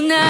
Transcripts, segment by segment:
una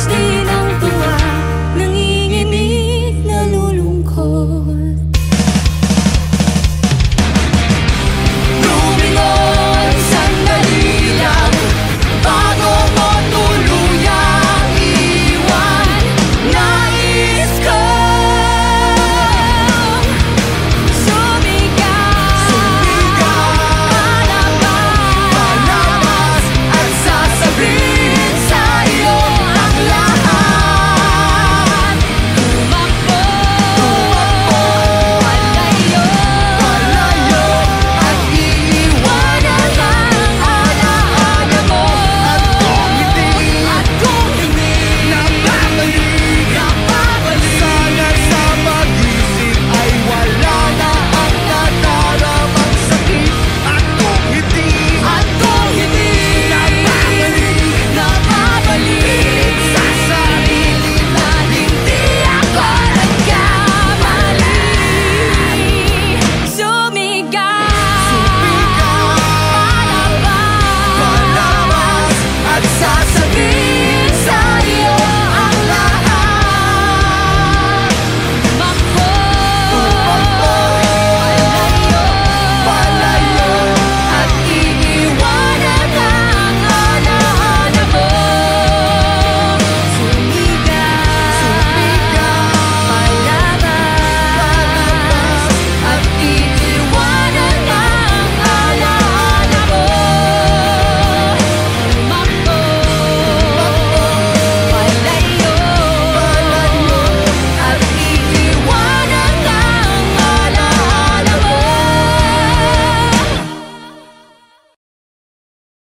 Steve.